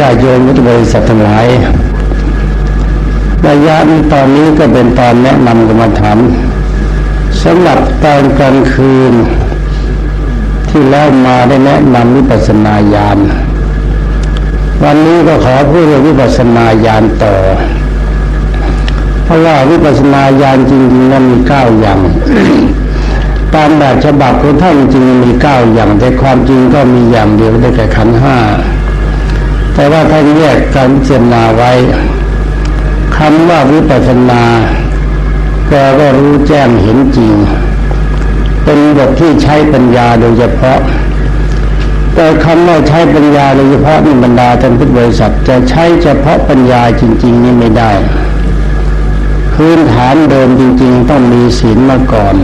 ญาติโยมพุทธบริษัททั้งหลายระยะนี้ตอนนี้ก็เป็นตอนแนะนำกรรมฐานสำหรับตอนกลางคืน ที่แล้วมาได้แนะนำวิปัสสนาญาณวันนี้ก็ขอพูดเรื่องวิปัสสนาญาณต่อ เพราะว่าวิปัสสนาญาณจริงๆนั้นมีเก้าอย่างตามแบบฉบับของท่านจริงมีเก้าอย่างแต่ความจริงก็มีอย่างเดียวได้แก่ขันห้า แต่ว่าท่านแยกการเจรนาไว้คำว่าวิปัสสนาแปลว่ารู้แจ้งเห็นจริง เป็นบทที่ใช้ปัญญาโดยเฉพาะ แต่คำว่าใช้ปัญญาโดยเฉพาะนี่บรรดาท่านพุทธบริษัทจะใช้เฉพาะปัญญาจริง ๆ นี่ไม่ได้ พื้นฐานเดิมจริง ๆ ต้องมีศีลมาก่อน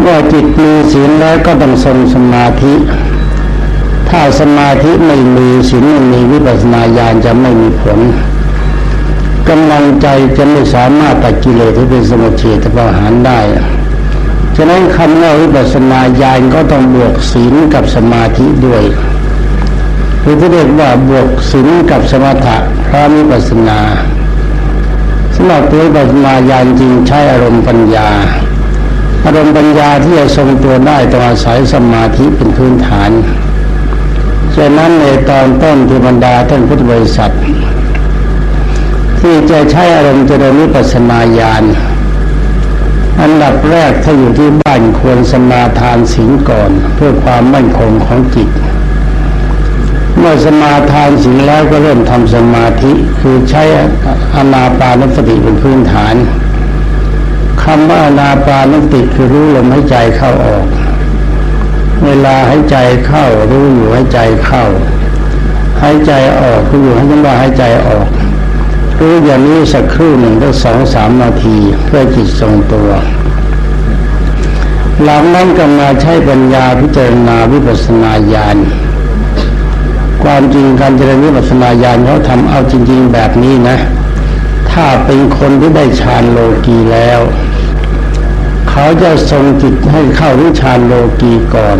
เมื่อจิตมีศีลแล้วก็ต้องทรงสมาธิ ถ้าสมาธิไม่มีศีลไม่มีวิปัสสนาญาณจะไม่มีผลกำลังใจจะไม่สามารถตัดกิเลสที่เป็นสมุทเฉทประหารได้ ฉะนั้นคำว่าวิปัสสนาญาณก็ต้องบวกศีลกับสมาธิด้วยหรือที่เรียกว่าบวกศีลกับสมถะพระวิปัสสนาสำหรับตัววิปัสสนาญาณจริงใช้อารมณ์ปัญญา อารมณ์ปัญญาที่จะทรงตัวได้ต้องอาศัยสมาธิเป็นพื้นฐาน ฉะนั้นในตอนต้นที่บรรดาท่านพุทธบริษัท ที่จะใช้อารมณ์เจริญวิปัสนาญาณอันดับแรกถ้าอยู่ที่บ้านควรสมาทานศีลก่อน เพื่อความมั่นคงของจิต เมื่อสมาทานศีลแล้วก็เริ่มทำสมาธิคือใช้อนาปานสติเป็นพื้นฐานคำว่าอนาปานุติคือรู้ลมหายใจเข้าออก เวลาหายใจเข้ารู้อยู่ใหายใจเข้าหายใจออกรู้อยู่ให้ยังว่าหายใจออก รู้อย่างนี้สักครู่หนึ่งถึงสองสามนาทีเพื่อจิตทรงตัวหลังนั้นก็มาใช้ปัญญาพิจารณาวิปัสนาญาณความจริงการเจริญวิปัสสนาญาณเขาทำเอาจริง ๆ แบบนี้นะ ถ้าเป็นคนที่ได้ฌานโลกีแล้ว เขาจะทรงจิตให้เข้าวิชานโลกีก่อน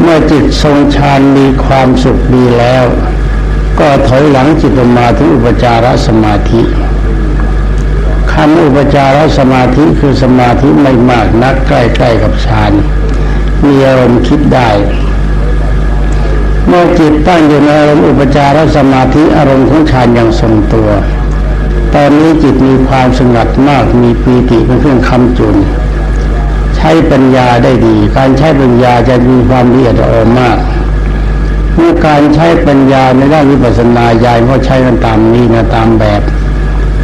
เมื่อจิตทรงฌานมีความสุขดีแล้ว ก็ถอยหลังจิตมาถึงอุปจารสมาธิคำอุปจารสมาธิคือสมาธิไม่มากนักใกล้ๆกับฌานมีอารมณ์คิดได้เมื่อจิตตั้งอยู่ในอารมณ์อุปจารสมาธิอารมณ์ของฌานยังทรงตัว ตอนนี้จิตมีความสงัดมากมีปีติเป็นเครื่องคำจุน ใช้ปัญญาได้ดี การใช้ปัญญาจะมีความละเอียดอ่อนมากเมื่อการใช้ปัญญาในด้านวิปัสสนาญาณก็ใช้กันตามนี้นะตามแบบ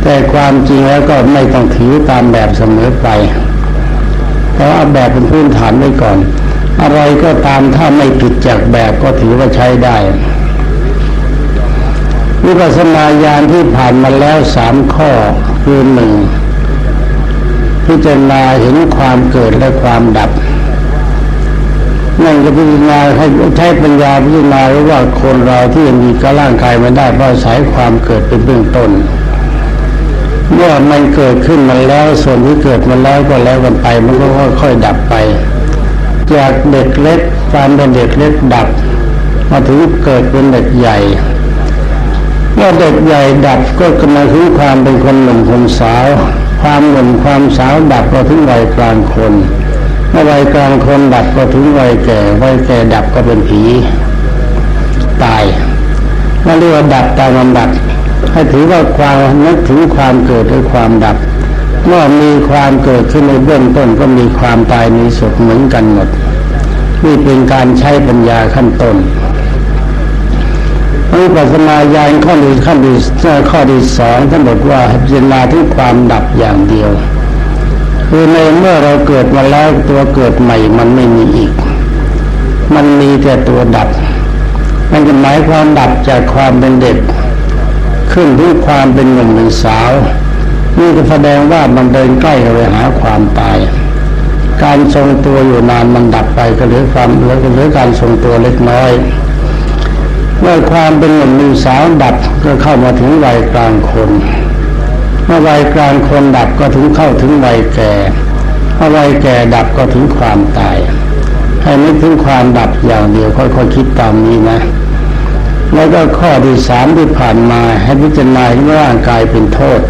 แต่ความจริงแล้วก็ไม่ต้องถือตามแบบเสมอไปเพราะแบบเป็นพื้นฐานไว้ก่อน อะไรก็ตามถ้าไม่ผิดจากแบบก็ถือว่าใช้ได้ วิปัสสนาญาณที่ผ่านมาแล้วสามข้อคือหนึ่งพิจารณาเห็นความเกิดและความดับนั่นจะพิจารณาให้ใช้ปัญญาพิจารณาว่าคนเราที่มีกร่างกายมาได้เพราะสายความเกิดเป็นเบื้องต้น เมื่อมันเกิดขึ้นมาแล้วส่วนที่เกิดมาแล้วก็แล้วกันไป มันก็ค่อยๆดับไป จากเด็กเล็กความเป็นเด็กเล็กดับ มาถึงเกิดเป็นเด็กใหญ่ เมื่อเด็กใหญ่ดับก็กำลังถึงความเป็นคนหนุ่มคนสาว ความหนุ่มความสาวดับก็ถึงวัยกลางคนเมื่อวัยกลางคนดับก็ถึงวัยแก่วัยแก่ดับก็เป็นผีตายนั่นเรียกว่าดับตามลำดับให้ถือว่าความนึกถึงความเกิดหรือความดับ เมื่อมีความเกิดขึ้นในเบื้องต้นก็มีความตายในสุดเหมือนกันหมดนี่เป็นการใช้ปัญญาขั้นต้น วิปัสนาญาณข้อที่ขั้นที่ข้อที่สองท่านบอกว่าพิจารณาที่ความดับอย่างเดียว คือในเมื่อเราเกิดมาแล้วตัวเกิดใหม่มันไม่มีอีก มันมีแต่ตัวดับมันจะหมายความดับจากความเป็นเด็ก ขึ้นที่ความเป็นหนุ่มเป็นสาว นี่ก็แสดงว่ามันเดินใกล้ไปหาความตาย การทรงตัวอยู่นานมันดับไปก็เหลือความเหลือการทรงตัวเล็กน้อย มื่อความเป็นหนุ่มมีสาวดับก็เข้ามาถึงวัยกลางคน เมื่อวัยกลางคนดับก็ถึงเข้าถึงวัยแก่เมื่อวัยแก่ดับก็ถึงความตาย ให้นึกถึงความดับอย่างเดียวค่อยๆคคิดตามนี้นะ แล้วก็ข้อที่สามที่ผ่านมาให้พิจารณาว่าร่างกายเป็นโทษ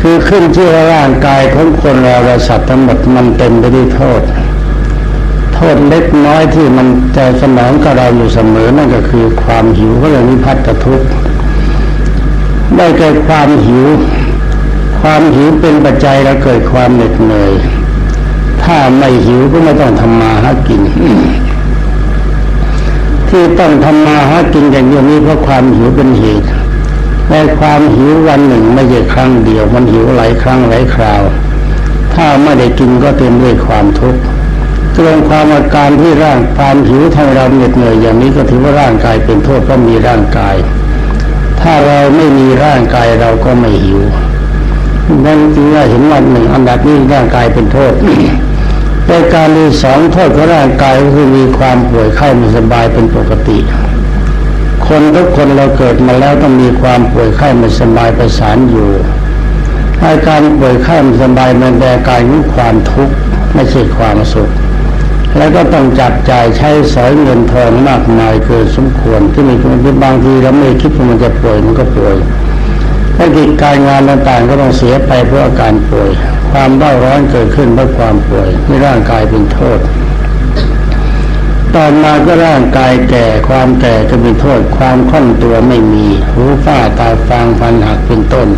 คือขึ้นชื่อว่าร่างกายของคนเราและสัตว์ทั้งหมดมันเต็มไปด้วยโทษ ษเล็กน้อยที่มันจะสนองกับเราอยู่เสมอนั่นก็คือความหิวก็เลยนิพัฒทุกข์ได้เกิดความหิว ความหิวเป็นปัจจัยแล้วเกิดความเหน็ดเหนื่อยถ้าไม่หิวก็ไม่ต้องทำมาหากิน ที่ต้องทำมาหากินอย่างนี้เพราะความหิวเป็นเหตุแต่ความหิววันหนึ่งไม่ใช่ครั้งเดียว มันหิวหลายครั้งหลายคราว ถ้าไม่ได้กินก็เต็มด้วยความทุกข์ เรื่องความอาการที่ร่างความหิวทำเราเหน็ดเหนื่อยอย่างนี้ก็ถือว่าร่างกายเป็นโทษเพราะมีร่างกาย ถ้าเราไม่มีร่างกายเราก็ไม่หิวนั่นจึงว่าเห็นวันหนึ่งอันดับนี้ร่างกายเป็นโทษแต่การมีสองโทษของร่างกายก็คือมีความป่วยไข้ไม่สบายเป็นปกติ คนทุกคนเราเกิดมาแล้วต้องมีความป่วยไข้ไม่สบายประสานอยู่อาการป่วยไข้ไม่สบายมันแต่กายของความทุกข์ไม่ใช่ความสุข แล้วก็ต้องจับจ่ายใช้สอยเงินทองมากมายเกินสมควรที่มีคนที่บางทีเราไม่คิดว่ามันจะป่วยมันก็ป่วยถ้ากิจการงานต่างๆก็ต้องเสียไปเพราะอาการป่วย ความเบ้าร้อนเกิดขึ้นเพราะความป่วยที่ร่างกายเป็นโทษตอนมาก็ร่างกายแก่ความแก่ก็เป็นโทษ ความคล่องตัวไม่มีหูฝ้าตาฟางฟันหักเป็นต้น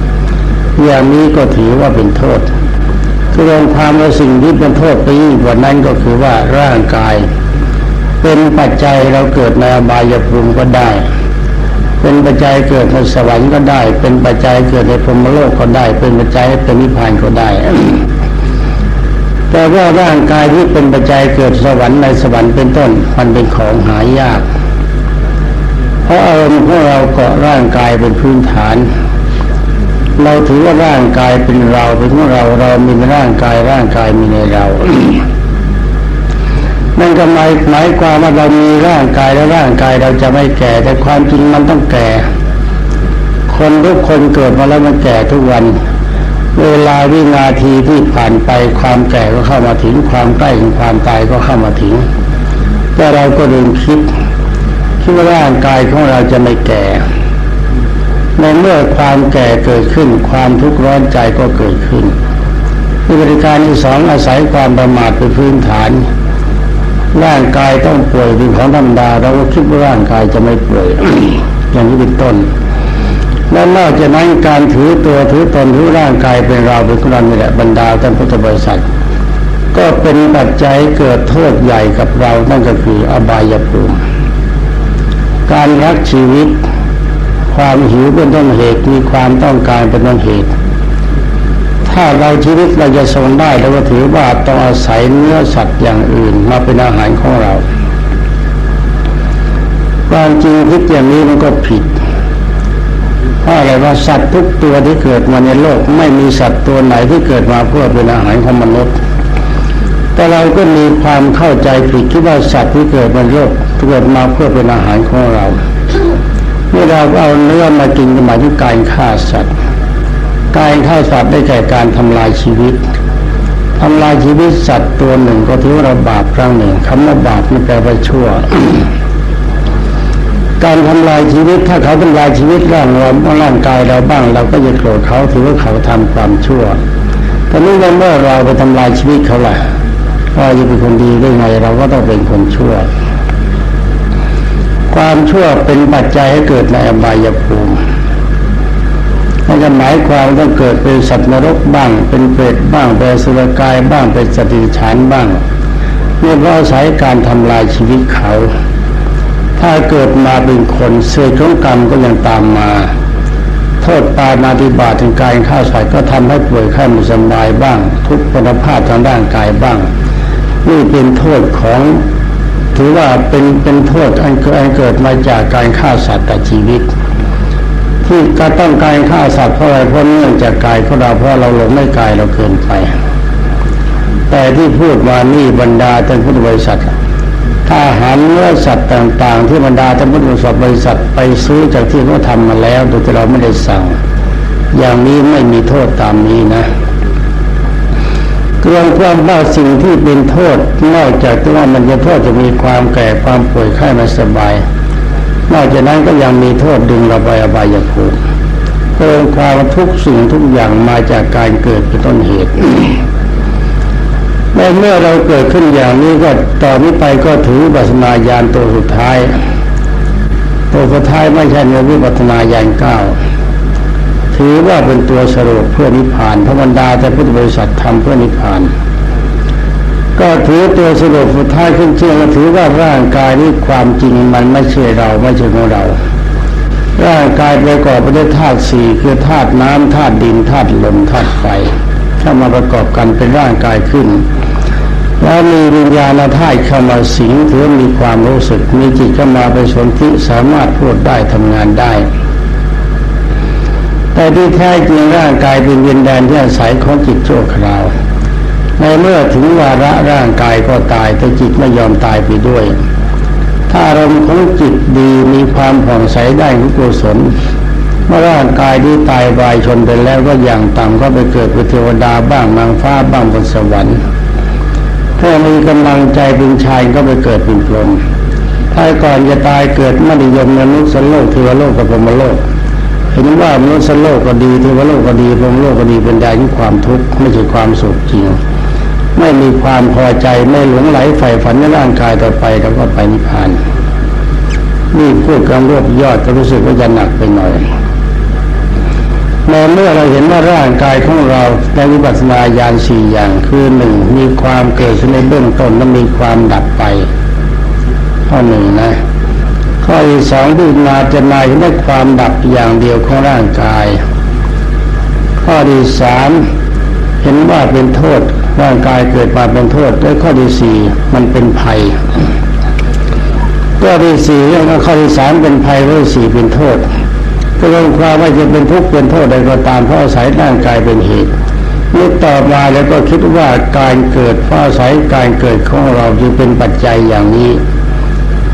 อย่างนี้ก็ถือว่าเป็นโทษ คือรมความว่าสิ่งที่เป็นโทษไปยิ่งกว่านั้นก็คือว่าร่างกาย เป็นปัจจัยเราเกิดในอบายภูมิก็ได้ เป็นปัจจัยเกิดในสวรรค์ก็ได้ เป็นปัจจัยเกิดในพรหมโลกก็ได้ เป็นปัจจัยเป็นนิพพานก็ได้แต่ว่าร่างกายที่เป็นปัจจัยเกิดสวรรค์ในสวรรค์เป็นต้นมันเป็นของหายาก เพราะอารมณ์ของเราเกาะร่างกายเป็นพื้นฐาน เราถือว่าร่างกายเป็นเราเป็นของเราเรามีในร่างกายร่างกายมีในเรา นั่นก็หมายหมายความว่าเรามีร่างกายและร่างกายเราจะไม่แก่ แต่ความจริงมันต้องแก่ คนทุกคนเกิดมาแล้วมันแก่ทุกวัน เวลาวินาทีที่ผ่านไปความแก่ก็เข้ามาถึงความใกล้ของความตายก็เข้ามาถึง แต่เราก็ลืมคิดคิดว่าร่างกายของเราจะไม่แก่ ในเมื่อความแก่เกิดขึ้น ความทุกข์ร้อนใจก็เกิดขึ้นบริการที่สองอาศัยความประมาทเป็นพื้นฐาน ร่างกายต้องป่วยเป็นของธรรมดาเราก็คิดว่าร่างกายจะไม่ป่วยอย่างนี้เป็นต้นและนอกจากนั้นการถือตัวถือตนถือร่างกายเป็นเราเป็นคนนี่แหละบรรดาท่านพุทธบริษัท ก็เป็นปัจจัยเกิดโทษใหญ่กับเรานั่นก็คืออบายภูมิการรักชีวิต ความหิวเป็นต้นเหตุมีความต้องการเป็นต้นเหตุ ถ้าเราชีวิตเราจะทรงได้เราก็ถือว่าต้องอาศัยเนื้อสัตว์อย่างอื่นมาเป็นอาหารของเราความจริงคิดอย่างนี้มันก็ผิดเพราะอะไรว่าสัตว์ทุกตัวที่เกิดมาในโลก ไม่มีสัตว์ตัวไหนที่เกิดมาเพื่อเป็นอาหารของมนุษย์ แต่เราก็มีความเข้าใจผิดคิดว่าสัตว์ที่เกิดมาโลกเกิดมาเพื่อเป็นอาหารของเรา เมื่อเราเอาเนื้อมากินก็หมายถึงการฆ่าสัตว์ การฆ่าสัตว์ได้แก่การทำลายชีวิตทำลายชีวิตสัตว์ตัวหนึ่งก็ถือว่าเราบาปครั้งหนึ่งคำว่าบาปไม่แปลว่าชั่ว การทำลายชีวิตถ้าเขาทำลายชีวิตร่างเราร่างกายเราบ้าง เราก็จะโกรธเขาถือว่าเขาทำความชั่วแต่นี่เมื่อเราไปทำลายชีวิตเขาละว่าจะเป็นคนดีได้ไง เราก็ต้องเป็นคนชั่ว ความชั่วเป็นปัจจัยให้เกิดในอบายภูมิมันจะหมายความต้องเกิดเป็นสัตว์นรกบ้าง เป็นเปรตบ้าง เป็นสุรกายบ้าง เป็นสติฉันบ้างนี่เพราะอาศัยการทำลายชีวิตเขา ถ้าเกิดมาเป็นคนเศษของกรรมก็ยังตามมา โทษตายมาฏิบาถึงการฆ่าสัตว์ก็ทำให้ป่วยไข้ไม่สบายบ้าง ทุกพลภาพทางร่างกายบ้าง นี่เป็นโทษของ ถือว่าเป็นเป็นโทษอันเกิดมาจากการฆ่าสัตว์ต่ชีวิต ที่ก็ต้องการฆ่าสัตว์เพราะอะไรเพราะเนื่องจากกายของเราเพราะเราหลงไม่กายเราเกินไป แต่ที่พูดมานี่บรรดาท่านพุทธบริษัทถ้าหารเนื้อสัตว์ต่าง ๆ ที่บรรดาท่านพุทธบริษัทไปซื้อจากที่เขาทามาแล้วโดยที่เราไม่ได้สั่ง อย่างนี้ไม่มีโทษตามนี้นะ รื่องความว่าสิ่งที่เป็นโทษ นอกจากที่ว่ามันจะโทษจะมีความแก่ความป่วยไข้ไม่สบาย นอกจากนั้นก็ยังมีโทษดึงเราไปอบายภูมิเรื่องความทุกสิ่งทุกอย่างมาจากการเกิดเป็นต้นเหตุในเมื่อเราเกิดขึ้นอย่างนี้ก็ต่อนี้ไปก็ถือปัสนาญาณตัวสุดท้าย ตัวสุดท้ายไม่ใช่ในวิปัสนาญาณเก้า ถือว่าเป็นตัวสรุปเพื่อนิพพานธระบรมดาแต่พุทธบริษัททำเพื่อนิพพาน ก็ถือตัวสรุปสุดท้ายขึ้นเชื่อถือว่าร่างกายนี้ความจริงมันไม่ใช่เราไม่ใช่ของเรา ร่างกายประกอบไปด้วยธาตุสี่คือธาตุน้ำธาตุดินธาตุลมธาตุไฟถ้ามาประกอบกันเป็นร่างกายขึ้นแล้วมีวิญญาณธาตุเข้ามาสิงถือมีความรู้สึกมีจิตเข้ามาเป็นสนธิสามารถพูดได้ทำงานได้ แต่ที่แท้จริงร่างกายเป็นวิญญาณที่อาศัยของจิตชั่วคราว ในเมื่อถึงวาระร่างกายก็ตายแต่จิตไม่ยอมตายไปด้วย ถ้าอารมณ์ของจิตดีมีความผ่องใสได้กุศลเมื่อร่างกายที่ตายวายชนไปแล้วก็อย่างต่ำก็ไปเกิดเป็นเทวดาบ้างนางฟ้าบ้างบนสวรรค์ถ้ามีกำลังใจเป็นชายก็ไปเกิดเป็นพรหมถ้าก่อนจะตายเกิดมรดยมมนุษย์สโลกเทวโลกกับพรหมโลก เห็นว่ามนุษย์โลกก็ดีเทวโลกก็ดีพรหมโลกก็ดีเป็นใดที่ความทุกข์ไม่ใช่ความสุขจริง ไม่มีความพอใจไม่หลงไหลใฝ่ฝันในร่างกายต่อไปแล้วก็ไปนิพพานนี่พูดกำรวบยอดก็รู้สึกว่าจะหนักไปหน่อยเมื่อเราเห็นว่าร่างกายของเราในวิปัสสนาญาณสี่อย่างคือหนึ่งมีความเกิดขึ้นในเบื้องต้นและมีความดับไปข้อหนึ่งนะ ข้อที่สองที่นาจะนายได้ความดับอย่างเดียวของร่างกาย ข้อที่สามเห็นว่าเป็นโทษร่างกายเกิดมาเป็นโทษและข้อที่สี่มันเป็นภัยข้อที่สี่เรื่องข้อที่สามเป็นภัยข้อที่สี่เป็นโทษก็ลงความว่าจะเป็นทุกข์เป็นโทษใดก็ตามเพราะอาศัยร่างกายเป็นเหตุนี่ต่อมาแล้วก็คิดว่าการเกิดเพราะอาศัยการเกิดของเราจึงเป็นปัจจัยอย่างนี้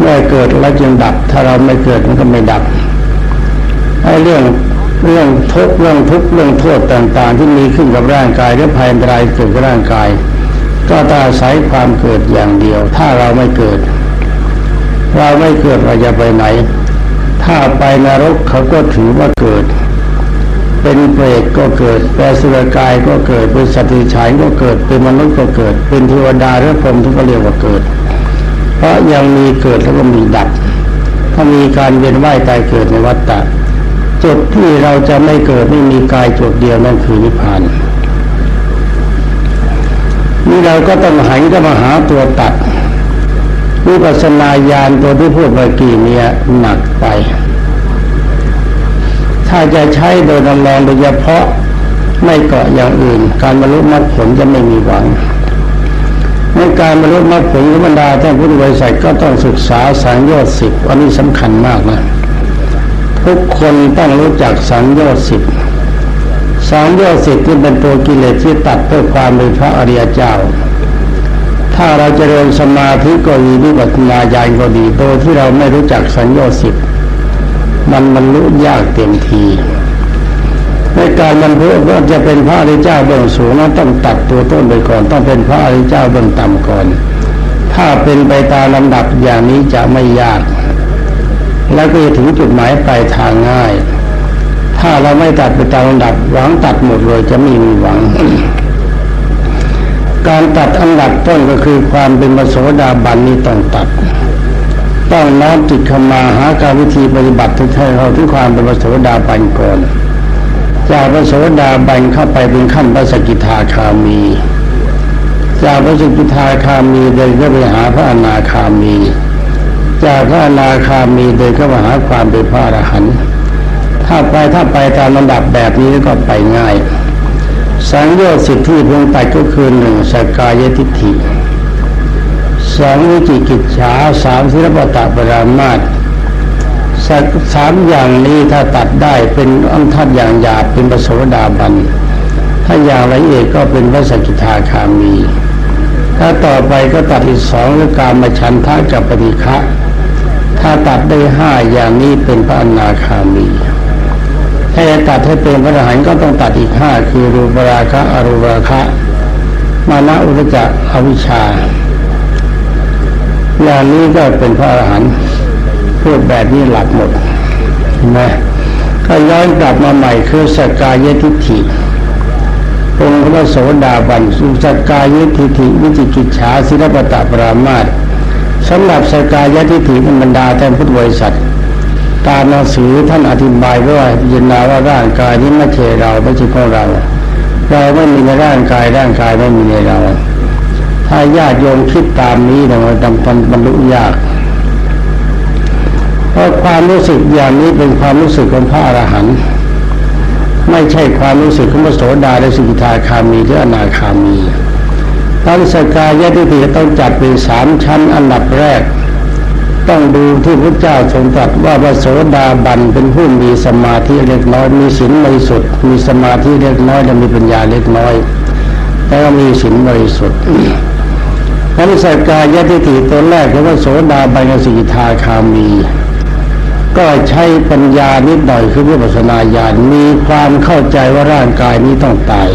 เมื่อเกิดแล้วจึงดับ ถ้าเราไม่เกิดมันก็ไม่ดับไอ้เรื่องเรื่องทุกเรื่องทุกเรื่องโทษต่างๆ ที่มีขึ้นกับร่างกายหรือภัยอันตรายเกิดกับร่างกาย ก็ต้อาศัยความเกิดอย่างเดียว ถ้าเราไม่เกิด เราไม่เกิดเราจะไปไหน ถ้าไปนรกเขาก็ถือว่าเกิด เป็นเปรตก็เกิดแปลสุรกายก็เกิดเป็นสติฉายก็เกิดเป็นมนุษย์ก็เกิด เป็นเทวดาหรือพรหมทุกเรียกว่าเกิด เพราะยังมีเกิดแล้วก็มีดับถ้ามีการเวียนว่ายตายเกิดในวัฏฏะจุดที่เราจะไม่เกิดไม่มีกายจุดเดียวนั่นคือนิพพานนี่เราก็ต้องหันก็มาหาตัวตัดวิปัสนาญาณตัวที่พูดเมื่อกี้นี้หนักไป ถ้าจะใช้โดยนำแรงโดยเฉพาะไม่เกาะอย่างอื่น การบรรลุมรรคผลจะไม่มีหวัง ในการบรรลุมรรคผลบรรดาท่านพุทธบริษัทก็ต้องศึกษาสังโยชน์สิบอันนี้สำคัญมากนะทุกคนต้องรู้จักสังโยชน์สิบสังโยชน์สิบที่เป็นตัวกิเลสที่ตัดเพื่อความเป็นพระอริยเจ้า ถ้าเราจะเรียนสมาธิก็ดีวิปัสสนาญาณก็ดีโดยที่เราไม่รู้จักสังโยชน์สิบมันบรรลุยากเต็มที ในการบรรลุว่าจะเป็นพระอริยเจ้าเบื้องสูงนั้นต้องตัดตัวต้นไปก่อน ต้องเป็นพระอริยเจ้าเบื้องต่ำก่อน ถ้าเป็นไปตามลำดับอย่างนี้จะไม่ยาก แล้วก็จะถึงจุดหมายปลายทางง่าย ถ้าเราไม่ตัดไปตามลำดับหวังตัดหมดเลยจะไม่มีหวัง การตัดอันดับต้นก็คือความเป็นมโสดาบันนี้ต้องตัดต้องน้อมจิตเข้ามาหาการวิธีปฏิบัติที่ให้เราถึงความเป็นมโสดาบันก่อน จากพระโสดาบันเข้าไปเป็นขั้นพระสกิทาคามี จากพระสกิทาคามีเดินก็ไปหาพระอนาคามี จากพระอนาคามีเดินก็มาหาความเป็นพระอรหันต์ถ้าไปถ้าไปตามลำดับแบบนี้ก็ไปง่าย สังโยชน์สิทธิพงตัดก็คือหนึ่งสกายทิฏฐิสองวิจิกิจฉาสามศิลปตะปรามาต สามอย่างนี้ถ้าตัดได้เป็นอันทัดอย่างหยาบเป็นปโสดาบัน ถ้าอย่างละเอียดก็เป็นพระสกิทาคามี ถ้าต่อไปก็ตัดอีกสองคือการมาชันทะกับปฏิฆะถ้าตัดได้ห้าอย่างนี้เป็นพระอนาคามี ถ้าจะตัดให้เป็นพระอรหันต์ก็ต้องตัดอีกห้าคือรูปราคะอรูปราคะ มานะอุตจักอวิชชาอย่างนี้ก็เป็นพระอรหันต์ พูดแบบนี้หลับหมดเห็นไหมก็ย้อนกลับมาใหม่คือสกายทิฏฐิองค์พระโสดาบันสุสกายทิฏฐิวิจิกิจฉาศิลปตะปรามาตสำหรับสกายทิฏฐิธรรดาแทนพุทธบริษัทตามหนังสือท่านอธิบายว่ายินนาว่าร่างกายนี้ไม่ใช่เราไม่ใช่ของเราเราไม่มีในร่างกายร่างกายไม่มีในเรา ถ้าญาติโยมคิดตามนี้นะมันบรรลุยาก เพราะความรู้สึกอย่างนี้เป็นความรู้สึกของพระอรหันต์ไม่ใช่ความรู้สึกของพระโสดาและสิกขาคามีหรืออนาคามีตั้งสกายทิฏฐิต้องจัดเป็นสามชั้นอันดับแรก ต้องดูที่พระเจ้าทรงตรัสว่าพระโสดาบันเป็นผู้มีสมาธิเล็กน้อยมีศีลบริสุทธิ์มีสมาธิเล็กน้อยและมีปัญญาเล็กน้อยแต่ว่ามีศีลบริสุทธิ์นั้นสกายทิฏฐิตัวแรกคือว่าโสดาบันกับสิกขาคามี ก็ใช้ปัญญานิดหน่อยคือวิปัสนาญาณมีความเข้าใจว่าร่างกายนี้ต้องตาย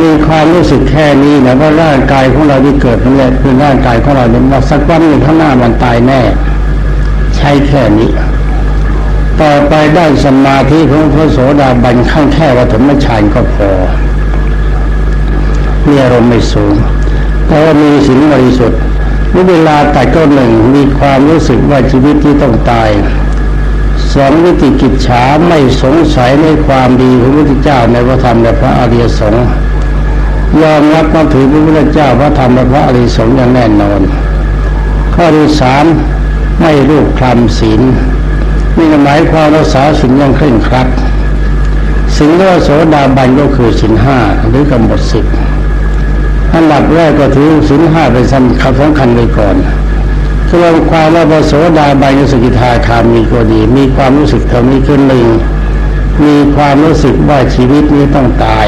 มีความรู้สึกแค่นี้นะว่าร่างกายของเราที่เกิดนี่คือร่างกายของเราเนี่ยมาสักวันหนึ่งข้างหน้ามันตายแน่ ใช้แค่นี้ ต่อไปได้สมาธิของพระโสดาบันขั้นแค่วัฏมฌานก็พอมีอารมณ์ไม่สูงแต่ว่ามีสิ่งบริสุทธิ์ เวลาตัดก็หนึ่งมีความรู้สึกว่าชีวิตที่ต้องตายสองวิติกิจฉาไม่สงสัยในความดีของพระพุทธเจ้าในพระธรรมและพระอริยสงฆ์ยอมรับมาถือพระพุทธเจ้าพระธรรมและพระอริยสงฆ์อย่างแน่นอน ข้อที่สามไม่รูปคลำศีลนี่หมายความรักษาศีลอยังเคร่งครัดสิ่งที่ว่าโสดาบันก็คือศีลห้าหรือกำหนดสิบ อันดับแรกก็ถือศีลห้าเป็นสำคัญสำคัญไปก่อนคือความว่าพระโสดาบันสกิทาคามีก็ดี มีความรู้สึกเท่านี้ขึ้นหนึ่งมีความรู้สึกว่าชีวิตนี้ต้องตาย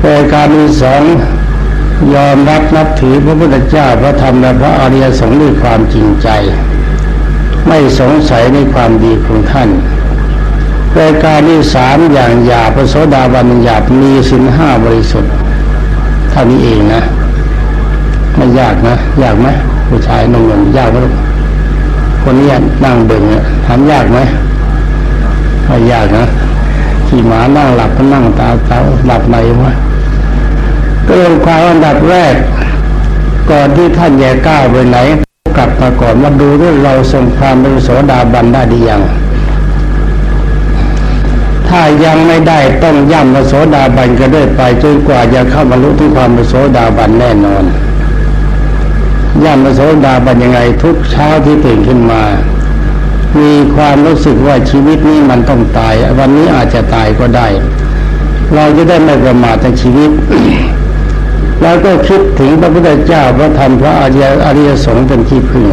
แต่การมีสองยอมรับนับถือพระพุทธเจ้าพระธรรมและพระอริยสงฆ์ด้วยความจริงใจ ไม่สงสัยในความดีของท่านแต่การที่สามอย่างหยาพระโสดาบันหยาบมีสินห้าบริสุทธิ์ เท่านี้เองนะ ไม่ยากนะยากไหมผู้ชายนุ่มๆยากไหมคนนี้นั่งเบ่งเนี่ยทำยากไหมไม่ยากนะขี่หมานั่งหลับก็นั่งตาเตาหลับไหนวะก็เป็นความอันดับแรก ก่อนที่ท่านแย่ก้าวไปไหน กลับมาก่อนมาดูด้ว่าเราทรงความเป็นโสดาบันได้ดียัง ถ้ายังไม่ได้ต้องย่ำมาโสดาบันก็ได้ไปจนกว่าจะเข้าบรรลุที่ความเป็นโสดาบันแน่นอน ย่ำมาโสดาบันยังไงทุกเช้าที่ตื่นขึ้นมา มีความรู้สึกว่าชีวิตนี้มันต้องตาย วันนี้อาจจะตายก็ได้ เราจะได้ไม่ประมาทในชีวิตแล้วก็คิดถึงพระพุทธเจ้าพระธรรมพระอริยสงฆ์เป็นที่พึ่ง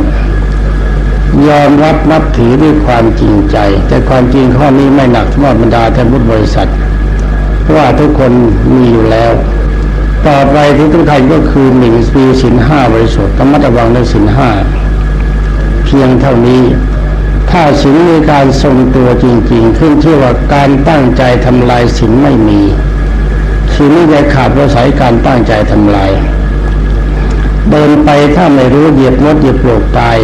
ยอมรับนับถือด้วยความจริงใจ แต่ความจริงข้อนี้ไม่หนักสำหรับบรรดาท่านพุทธบริษัท เพราะว่าทุกคนมีอยู่แล้ว ต่อไปที่ทุกท่านก็คือหนึ่งปีสินห้าบริสุทธิ์ธรรมะระวังในสินห้าเพียงเท่านี้ ถ้าสินมีการทรงตัวจริง ๆ ขึ้นชื่อว่าการตั้งใจทำลายสินไม่มีสินนี้จะขาดเพราะสายการตั้งใจทำลาย เดินไปถ้าไม่รู้เหยียบมดเหยียบโลกตาย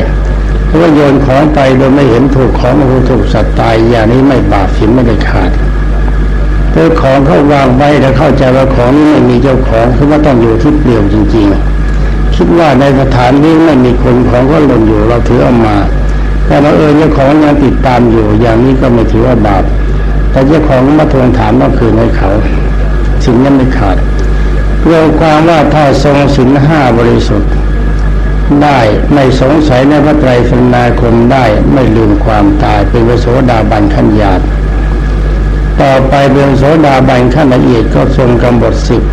ว่าโยนของไปโดยไม่เห็นถูกของมันถูกสัตว์ตายอย่างนี้ไม่บาปสินไม่ได้ขาดถ้าของเขาวางไว้แต่เข้าใจว่าของนี้ไม่มีเจ้าของคือว่าต้องอยู่ที่เปลี่ยวจริง ๆ คิดว่าในสถานนี้ไม่มีคนของก็หล่นอยู่เราถือเอามา แต่เราเออเจ้าของยังติดตามอยู่อย่างนี้ก็ไม่ถือว่าบาปแต่เจ้าของมาทวงถามต้องคืนให้เขาสิ่งนั้นไม่ขาดเรื่องความว่าถ้าทรงสินห้าบริสุทธิ์ ได้ไม่สงสัยในพระไตรสนาคมได้ไม่ลืมความตายเป็นโสดาบันขั้นยาดต่อไปเป็นโสดาบันขั้นละเอียดก็ทรงกำหนดสิบ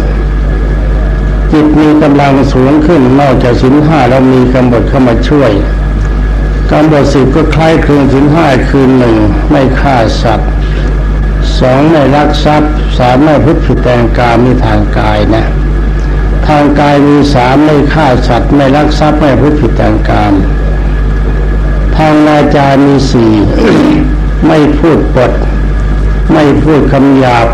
จิตมีกำลังสูงขึ้นนอกจากสินห้าแล้วมีกำหนดเข้ามาช่วยกำหนดสิบก็คล้ายคลึงสินห้าคืนหนึ่งไม่ฆ่าสัตว์สองไม่รักทรัพย์สามไม่พุทธิแต่งกามีทางกายนะ ทางกายมีสามไม่ฆ่าสัตว์ไม่ลักทรัพย์ไม่พูดผิดทางการ ทางนาจามีสี่ไม่พูดปด ไม่พูดคำหยาบ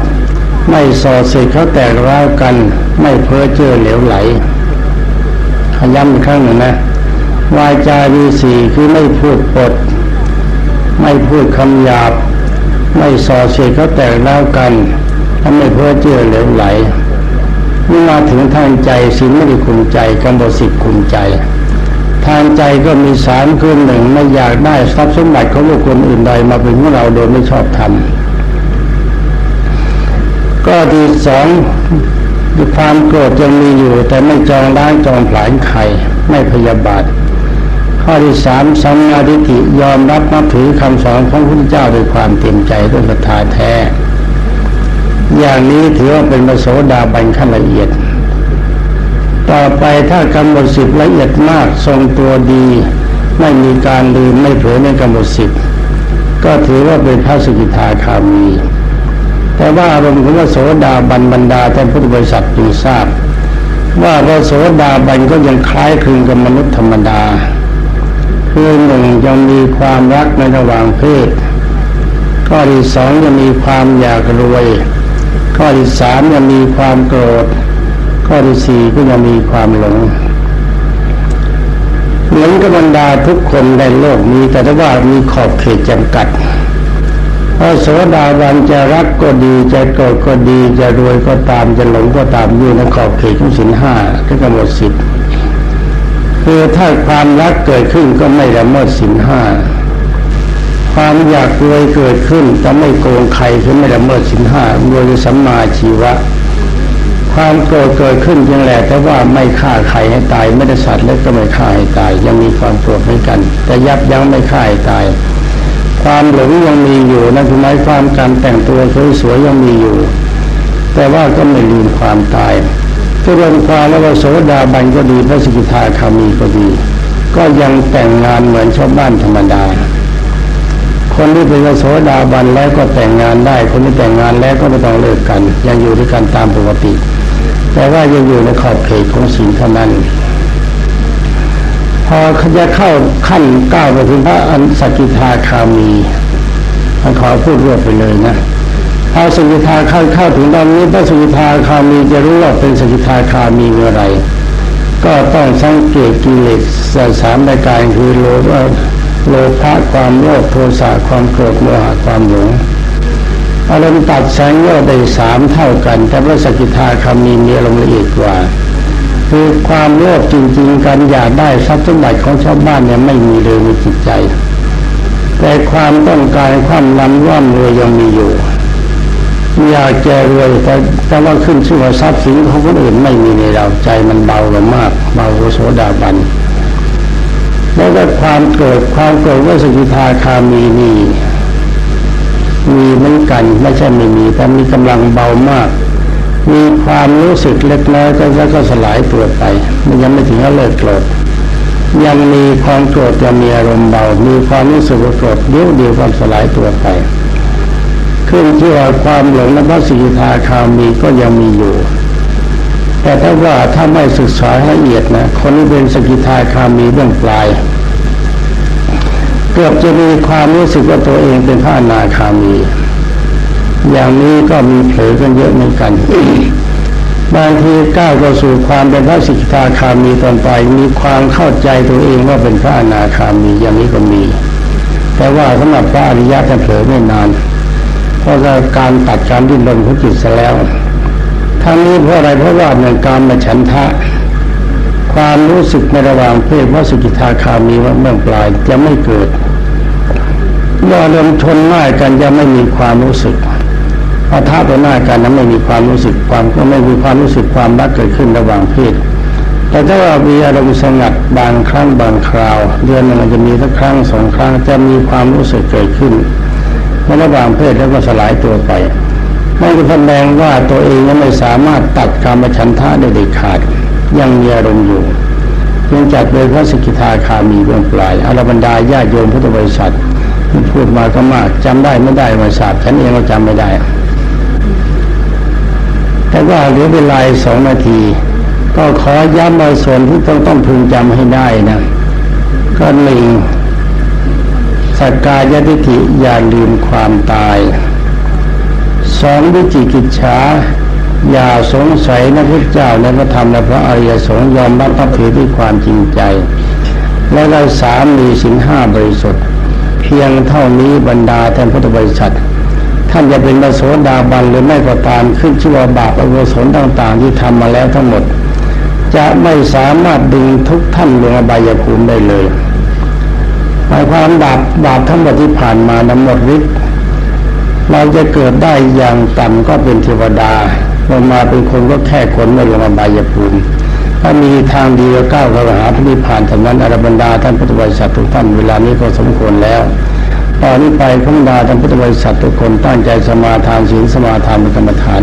ไม่ส่อเสียเขาแตกร้าวกัน ไม่เพ้อเจ้อเหลวไหลขย้ำอีกครั้งหนึ่งนะวาจาวีสี่คือไม่พูดปด ไม่พูดคำหยาบ ไม่ส่อเสียเขาแตกร้าวกันถ้าไม่เพ้อเจ้อเหลวไหล นี่มาถึงทางใจสินไม่ได้คุมใจกำหนดสิทธิ์คุมใจ ทางใจก็มีสามคือหนึ่งไม่อยากได้ทรัพย์สมบัติของบุคคลอื่นใดมาเป็นของเราโดยไม่ชอบธรรมก็ที่สองความโกรธยังมีอยู่ แต่ไม่จองล้างจองผลาญใครไม่พยาบาท ข้อที่สามสัมมาทิฏฐิยอมรับนับถือคำสอนของพระพุทธเจ้าด้วยความเต็มใจด้วยศรัทธาแท้ อย่างนี้ถือว่าเป็นมโสดาบันขั้นละเอียด ต่อไปถ้ากำหนดสิบละเอียดมากทรงตัวดี ไม่มีการลืมไม่เผลอในกำหนดสิบก็ถือว่าเป็นพระสกิทาคามี แต่ว่าอารมณ์ของพระโสดาบันบรรดาท่านพุทธบริษัทจึงทราบ ว่าพระโสดาบันก็ยังคล้ายคลึงกับมนุษย์ธรรมดาคือหนึ่งยังมีความรักในระหว่างเพศ ข้อที่สองยังมีความอยากรวย ข้อที่สามยังมีความโกรธ ข้อที่สี่ก็ยังมีความหลงหมือนกับบรรดาทุกคนในโลกนี้แต่ว่ามีขอบเขตจำกัดพระโสดาบันจะรักก็ดีจะโกรธก็ดีจะรวยก็ตามจะหลงก็ตามอยู่ในขอบเขตของสินห้าที่กำหนดสิทธิ์คือถ้าความรักเกิดขึ้นก็ไม่ละเมิดสินห้า ความอยากรวยเกิดขึ้นจะไม่โกงใครคือไม่ละเมิดสินห้ารวยสัมมาชีวะ ความโกรธเกิดขึ้นเพียงแหละแต่ว่าไม่ฆ่าใครให้ตายไม่ได้สัตว์เล็กก็ไม่ฆ่าให้ตาย ยังมีความโกรธเหมือนกัน แต่ยับยั้งไม่ฆ่าให้ตาย ความหลงยังมีอยู่นั่นคือหมายความการแต่งตัวสวยๆยังมีอยู่ แต่ว่าก็ไม่ลืมความตายก็รวมความแล้วว่าโสดาบันก็ดีพระสกิทาคามีก็ดี ก็ยังแต่งงานเหมือนชาวบ้านธรรมดา คนที่เป็นโสดาบันแล้วก็แต่งงานได้ คนที่แต่งงานแล้วก็ไม่ต้องเลิกกัน ยังอยู่ด้วยกันตามปกติ แต่ว่ายังอยู่ในขอบเขตของศีลเท่านั้น พอเขาจะเข้าขั้นก้าวไปถึงพระอันสกิทาคามีมันขอพูดรวดไปเลยนะพระสกิทาเข้าเข้าถึงตอนนี้พระสกิทาคามีจะรู้ว่าเป็นสกิทาคามีเมื่อไรก็ต้องสังเกตกิเลสสามรายการคือโลภ โลภะความโลภโทสะความโกรธโมหะความหลงอารมณ์ตัดแสงโลภได้สามเท่ากัน แต่พระสกิทาคามีมีอารมณ์ละเอียดกว่า คือความโลภจริง ๆ การอยากได้ทรัพย์สมบัติของชาวบ้านเนี่ยไม่มีเลยในจิตใจ แต่ความต้องการความลำว่ำรวยยังมีอยู่อยากจะรวยแต่แต่ว่าขึ้นชื่อว่าทรัพย์สินของคนอื่นไม่มีในเราใจมันเบาลงมากเบาโสดาบัน แล้วก็ความเกิดความเกิดว่าสกิทาคามีมีมีเหมือนกันไม่ใช่ไม่มีแต่มีกำลังเบามาก มีความรู้สึกเล็กน้อยก็แล้วก็สลายตัวไป มันยังไม่ถึงกับเลิกโกรธยังมีความโกรธยังมีอารมณ์เบา มีความรู้สึกโกรธเดี๋ยวเดียวความสลายตัวไป ขึ้นที่ว่าความหลงและพระสิทธาคามีก็ยังมีอยู่ แต่ถ้าว่าถ้าไม่ศึกษาละเอียดนะคนที่เป็นสกิทาคามีเบื้องปลาย เกือบจะมีความรู้สึกว่าตัวเองเป็นพระนาคามี อย่างนี้ก็มีเผยกันเยอะเหมือนกันบางทีก้าวเข้าสู่ความเป็นพระสิกขาคามีตอนไปมีความเข้าใจตัวเองว่าเป็นพระอนาคามีอย่างนี้ก็มี แต่ว่าสำหรับพระอริยะจะเผยไม่นาน เพราะการตัดการดิ้นรนของจิตซะแล้ว ทั้งนี้เพราะอะไรเพราะว่าหนึ่งการมาฉันทะ ความรู้สึกในระหว่างเพศพระสิกิทาคามีว่าเมื่อปลายจะไม่เกิดเมื่อเดินชนง่ายกันจะไม่มีความรู้สึกพอท้าต่อหน้ากันนั้นไม่มีความรู้สึกความก็ไม่มีความรู้สึกความรักเกิดขึ้นระหว่างเพศแต่ถ้าว่ามีอารมณ์สงัดบางครั้งบางคราว เดือนนึงมันจะมีสักครั้งสองครั้งจะมีความรู้สึกเกิดขึ้นในระหว่างเพศแล้วก็สลายตัวไป นั่นก็แสดงว่าตัวเองยังไม่สามารถตัดการมฉันทะได้เด็ดขาด ยังมีอารมณ์อยู่ยังจัดโดยพระสกิทาคามีเบื้องปลายอรบรรดาญาโยมพุทธบริษัทพูดมาก็มากจำได้ไม่ได้มาสาบฉันเองก็จำไม่ได้ แต่ว่าเหลือเวลาสองนาที ก็ขอย้ำมาส่วนที่ต้องต้องพึงจำให้ได้นะก็หนึ่งสักกายทิฏฐิอย่าลืมความตาย สองวิจิกิจฉาอย่าสงสัยนะพระเจ้าในพระธรรมและพระอริยสงฆ์ยอมรับพระถือด้วยความจริงใจ และเราสามมีสินห้าบริสุทธิ์ เพียงเท่านี้บรรดาท่านพุทธบริษัท ท่านจะเป็นมโสดาบันหรือไม่ก็ตามขึ้นชื่อว่าบาปอกุศลต่าง ๆ ที่ทำมาแล้วทั้งหมด จะไม่สามารถดึงทุกท่านลงอบายภูมิได้เลยหมายความบาปบาปทั้งหมดที่ผ่านมานั้นหมดฤทธิ์ เราจะเกิดได้อย่างต่ำก็เป็นเทวดาลงมาเป็นคนก็แค่คนไม่ลงอบายภูมิถ้ามีทางดีก็ก้าวเข้าหาพระนิพพานเท่านั้นอรบรรดาท่านพุทธบริษัททุกท่านเวลานี้ก็สมควรแล้วตอนนี้ไปขบรรดาท่านพุทธบริษัททุกคนตั้งใจสมาทานศีลสมาทานเป็นกรรมฐาน